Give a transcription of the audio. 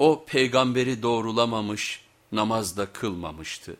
O peygamberi doğrulamamış, namaz da kılmamıştı.